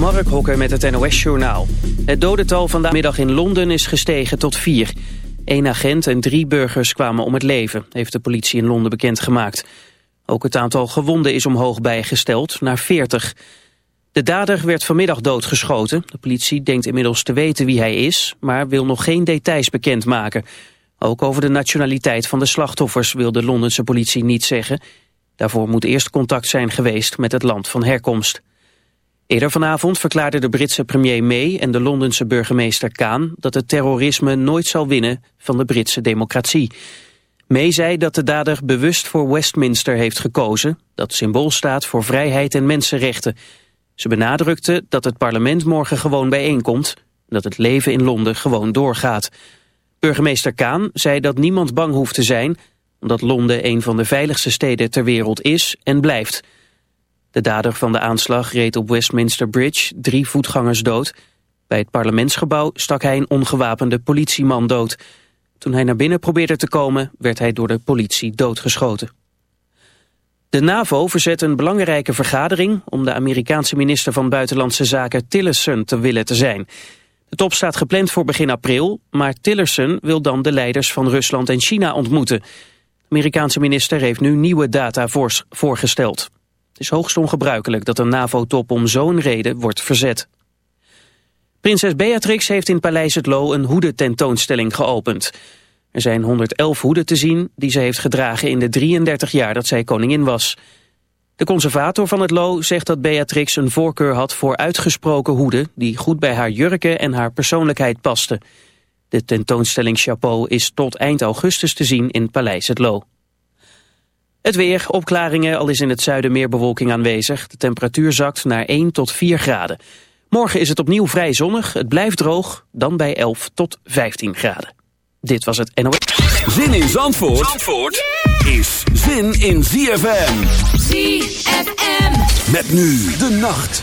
Mark Hokker met het NOS-journaal. Het dodental vandaag in Londen is gestegen tot vier. Eén agent en drie burgers kwamen om het leven, heeft de politie in Londen bekendgemaakt. Ook het aantal gewonden is omhoog bijgesteld, naar 40. De dader werd vanmiddag doodgeschoten. De politie denkt inmiddels te weten wie hij is, maar wil nog geen details bekendmaken. Ook over de nationaliteit van de slachtoffers wil de Londense politie niet zeggen. Daarvoor moet eerst contact zijn geweest met het land van herkomst. Eerder vanavond verklaarden de Britse premier May en de Londense burgemeester Kaan dat het terrorisme nooit zal winnen van de Britse democratie. May zei dat de dader bewust voor Westminster heeft gekozen, dat symbool staat voor vrijheid en mensenrechten. Ze benadrukte dat het parlement morgen gewoon bijeenkomt, dat het leven in Londen gewoon doorgaat. Burgemeester Kaan zei dat niemand bang hoeft te zijn, omdat Londen een van de veiligste steden ter wereld is en blijft. De dader van de aanslag reed op Westminster Bridge drie voetgangers dood. Bij het parlementsgebouw stak hij een ongewapende politieman dood. Toen hij naar binnen probeerde te komen, werd hij door de politie doodgeschoten. De NAVO verzet een belangrijke vergadering om de Amerikaanse minister van Buitenlandse Zaken Tillerson te willen te zijn. De top staat gepland voor begin april, maar Tillerson wil dan de leiders van Rusland en China ontmoeten. De Amerikaanse minister heeft nu nieuwe data voorgesteld. Is hoogst ongebruikelijk dat een NAVO-top om zo'n reden wordt verzet. Prinses Beatrix heeft in Paleis het Loo een hoedententoonstelling geopend. Er zijn 111 hoeden te zien die ze heeft gedragen in de 33 jaar dat zij koningin was. De conservator van het Loo zegt dat Beatrix een voorkeur had voor uitgesproken hoeden... die goed bij haar jurken en haar persoonlijkheid pasten. De tentoonstelling Chapeau is tot eind augustus te zien in Paleis het Loo. Het weer, opklaringen, al is in het zuiden meer bewolking aanwezig. De temperatuur zakt naar 1 tot 4 graden. Morgen is het opnieuw vrij zonnig, het blijft droog, dan bij 11 tot 15 graden. Dit was het NOS. Zin in Zandvoort, Zandvoort is zin in ZFM. ZFM. Met nu de nacht.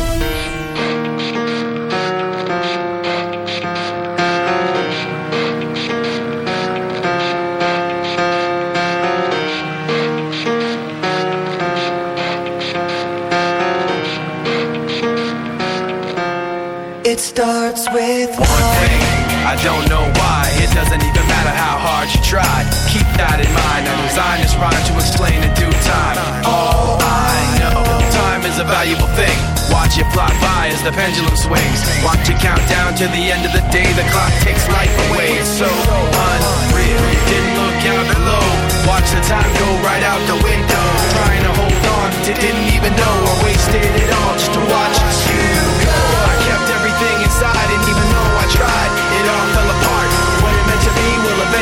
don't know why, it doesn't even matter how hard you try keep that in mind. I designed this rhyme to explain in due time. All I know, time is a valuable thing. Watch it fly by as the pendulum swings. Watch it count down to the end of the day. The clock takes life away. It's so unreal. Didn't look out below. Watch the time go right out the window. Trying to hold on to didn't even know I wasted it all just to watch you go. I kept everything inside, and even though I tried,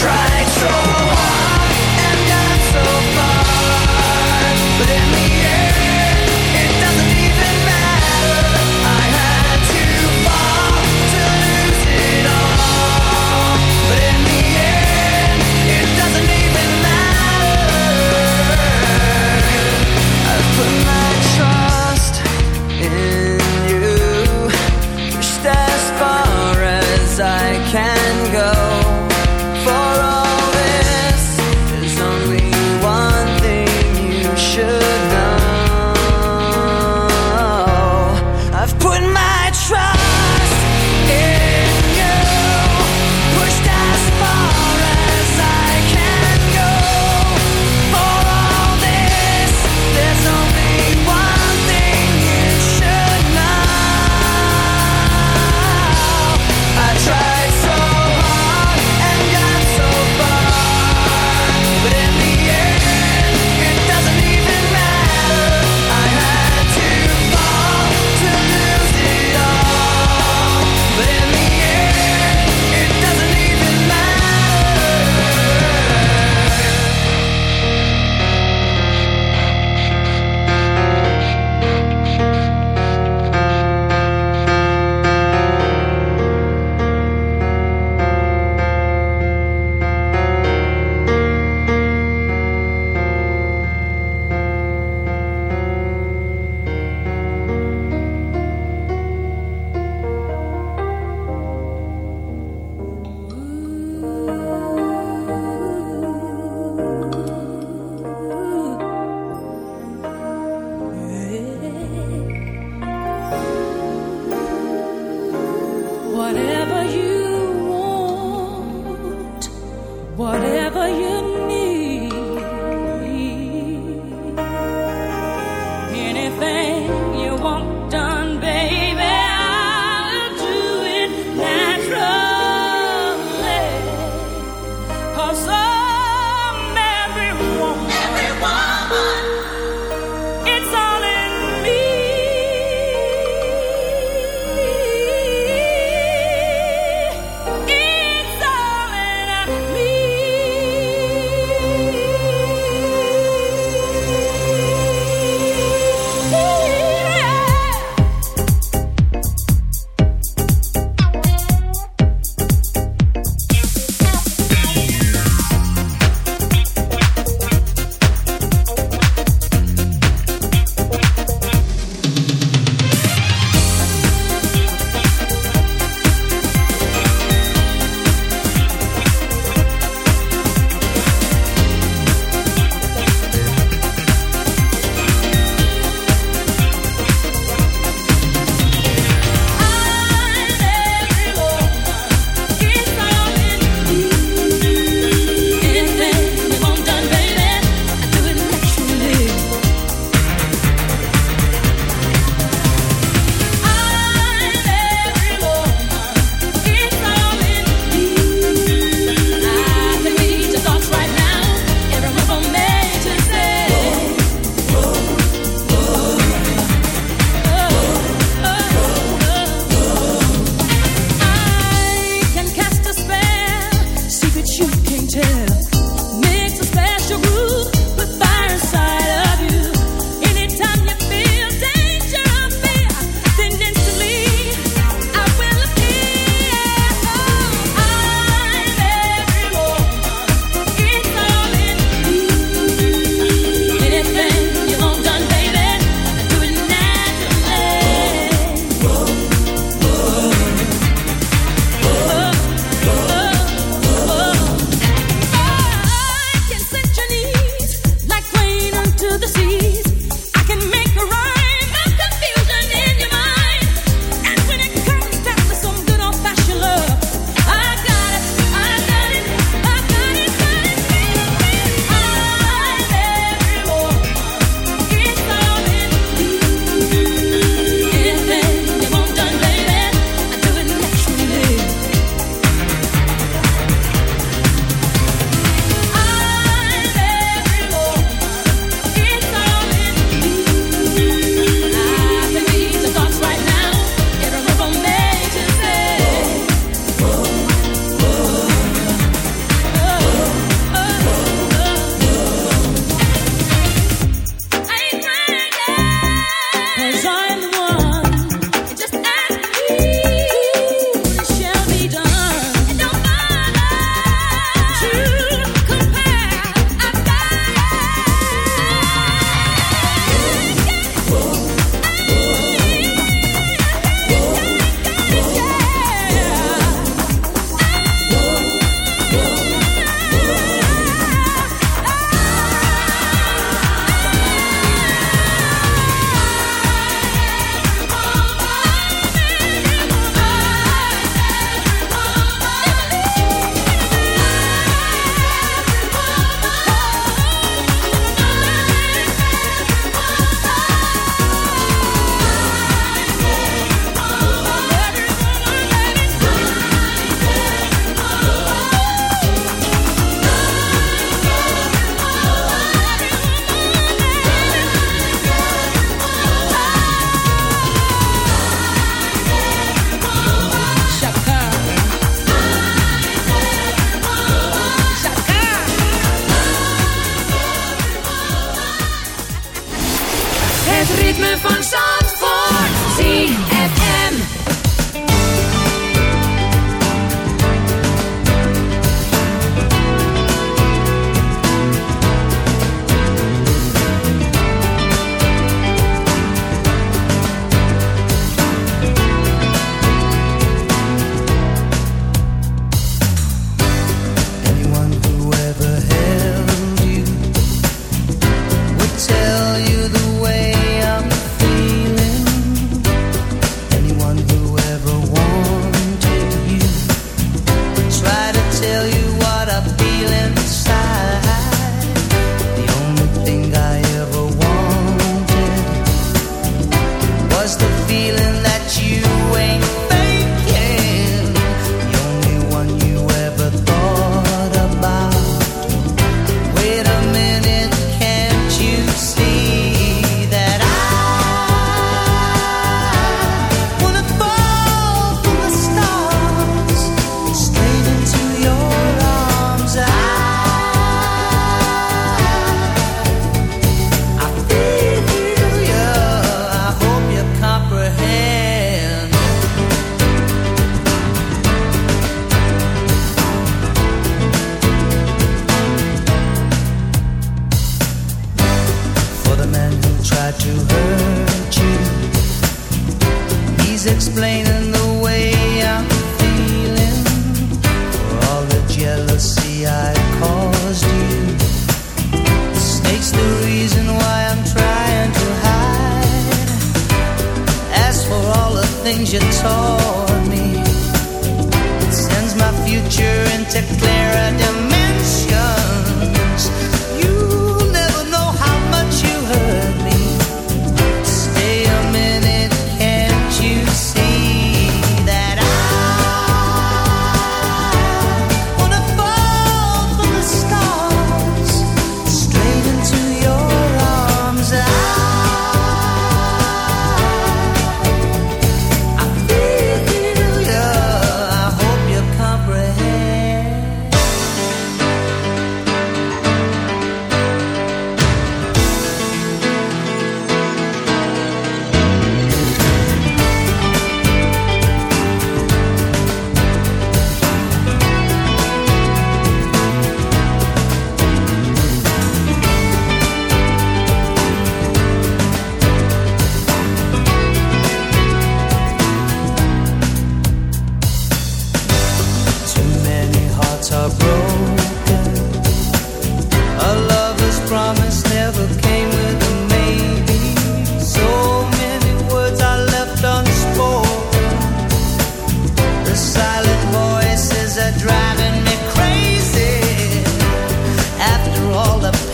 try.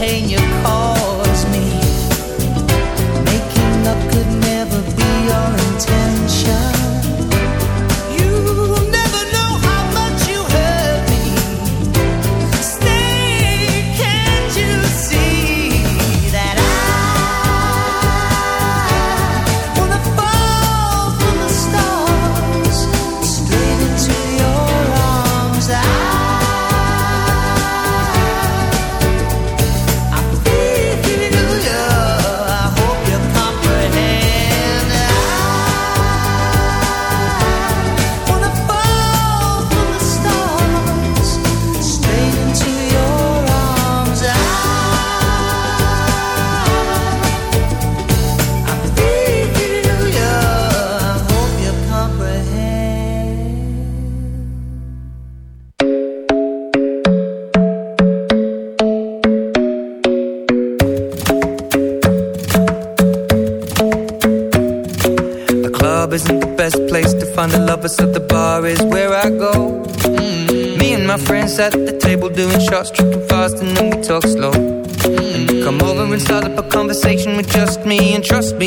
pain you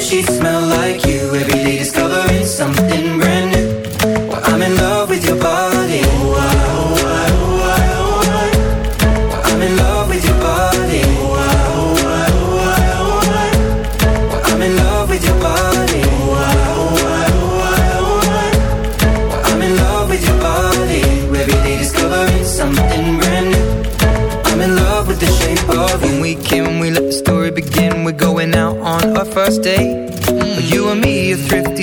She smell like you. Every day discover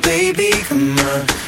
Baby, come on.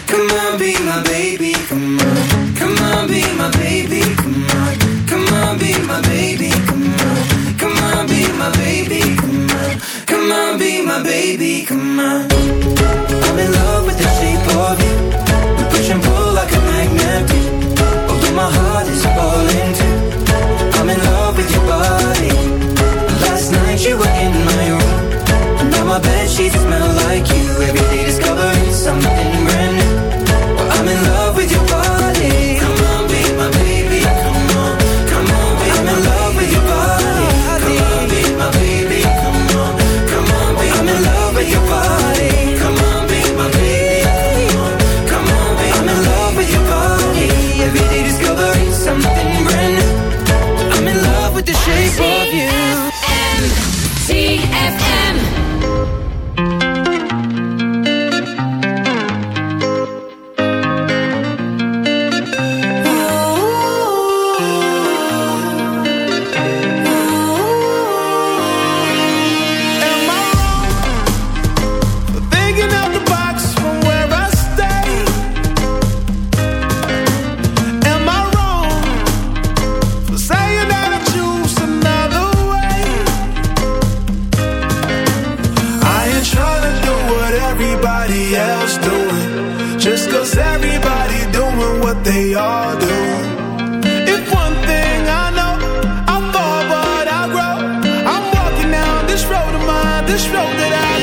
This road that I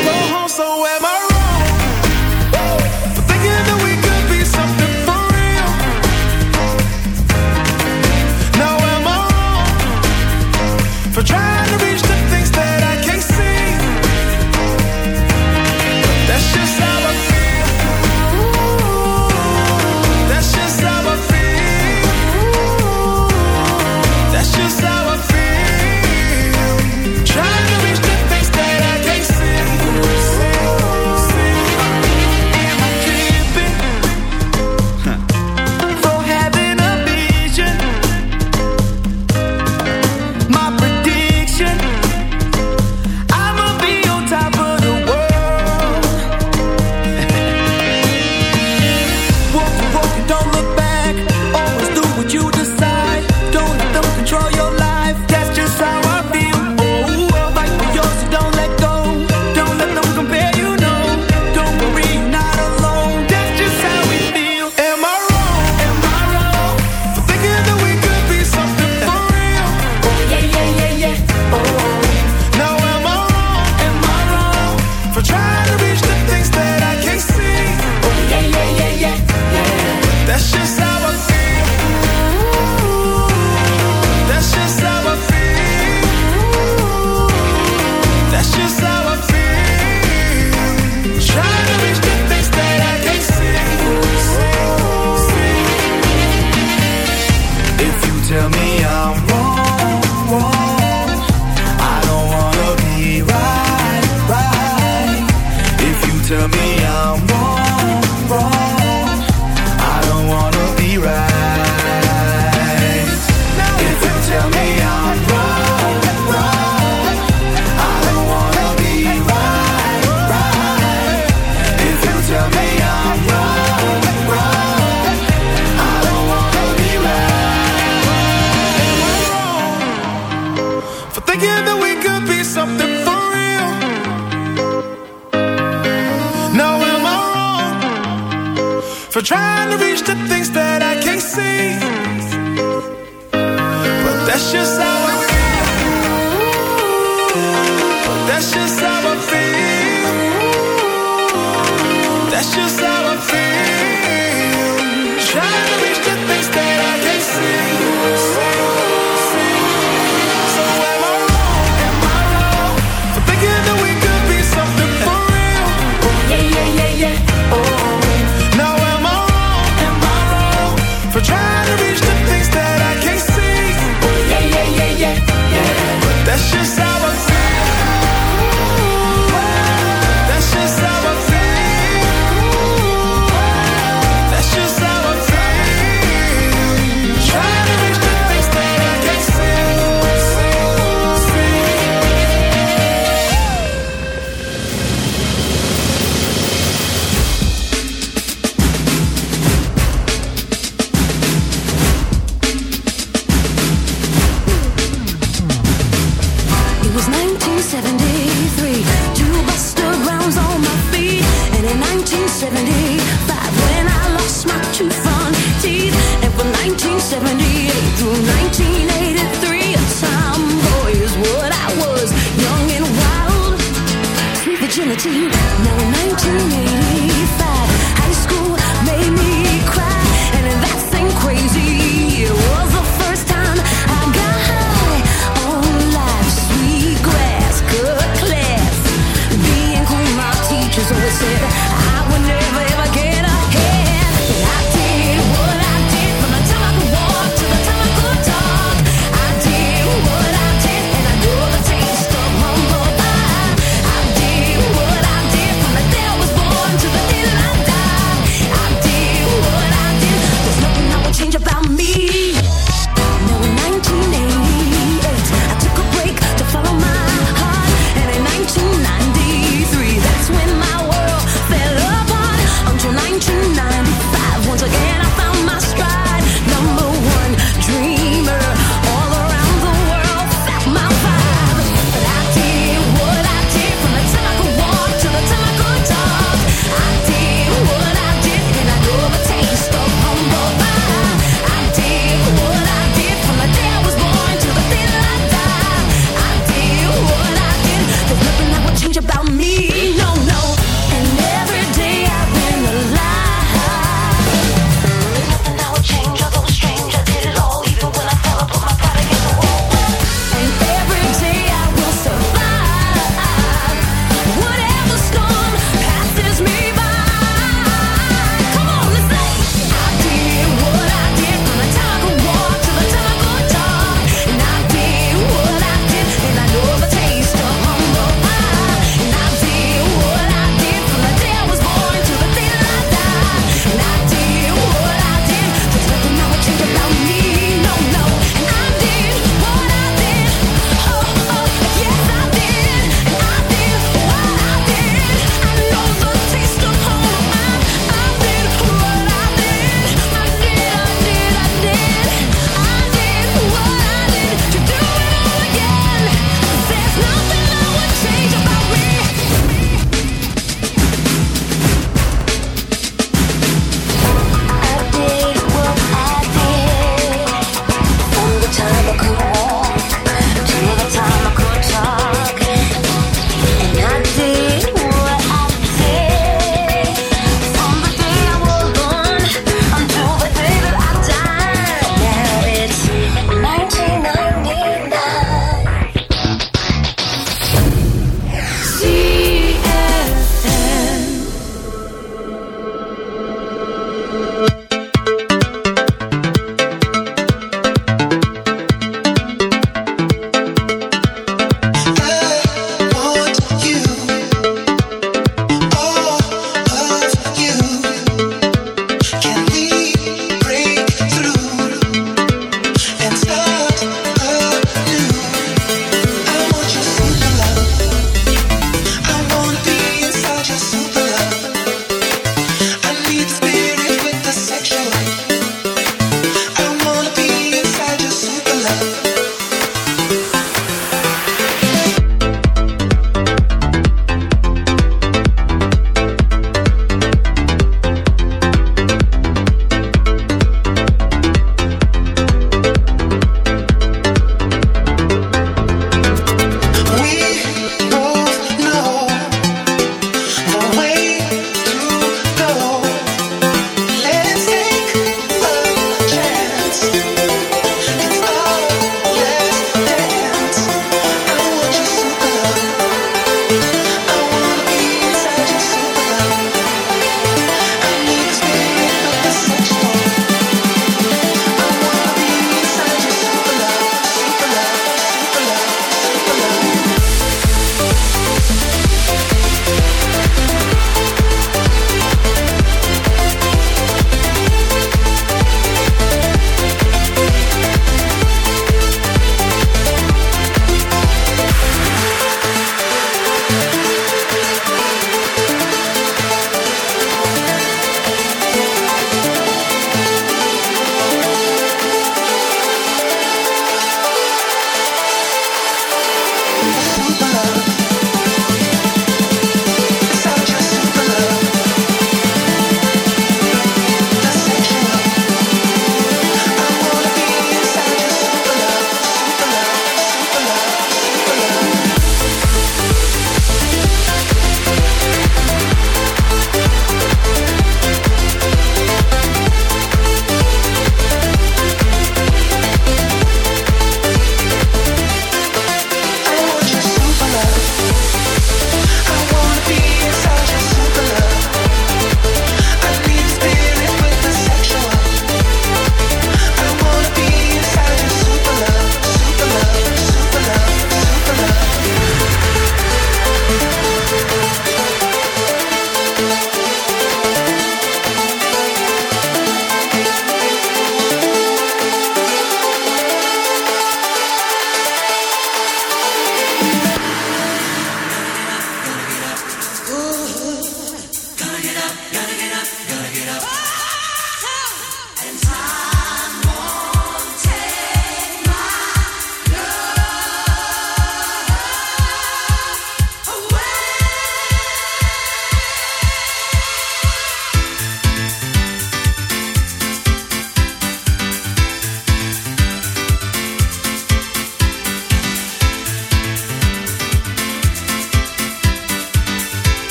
Now in 1985.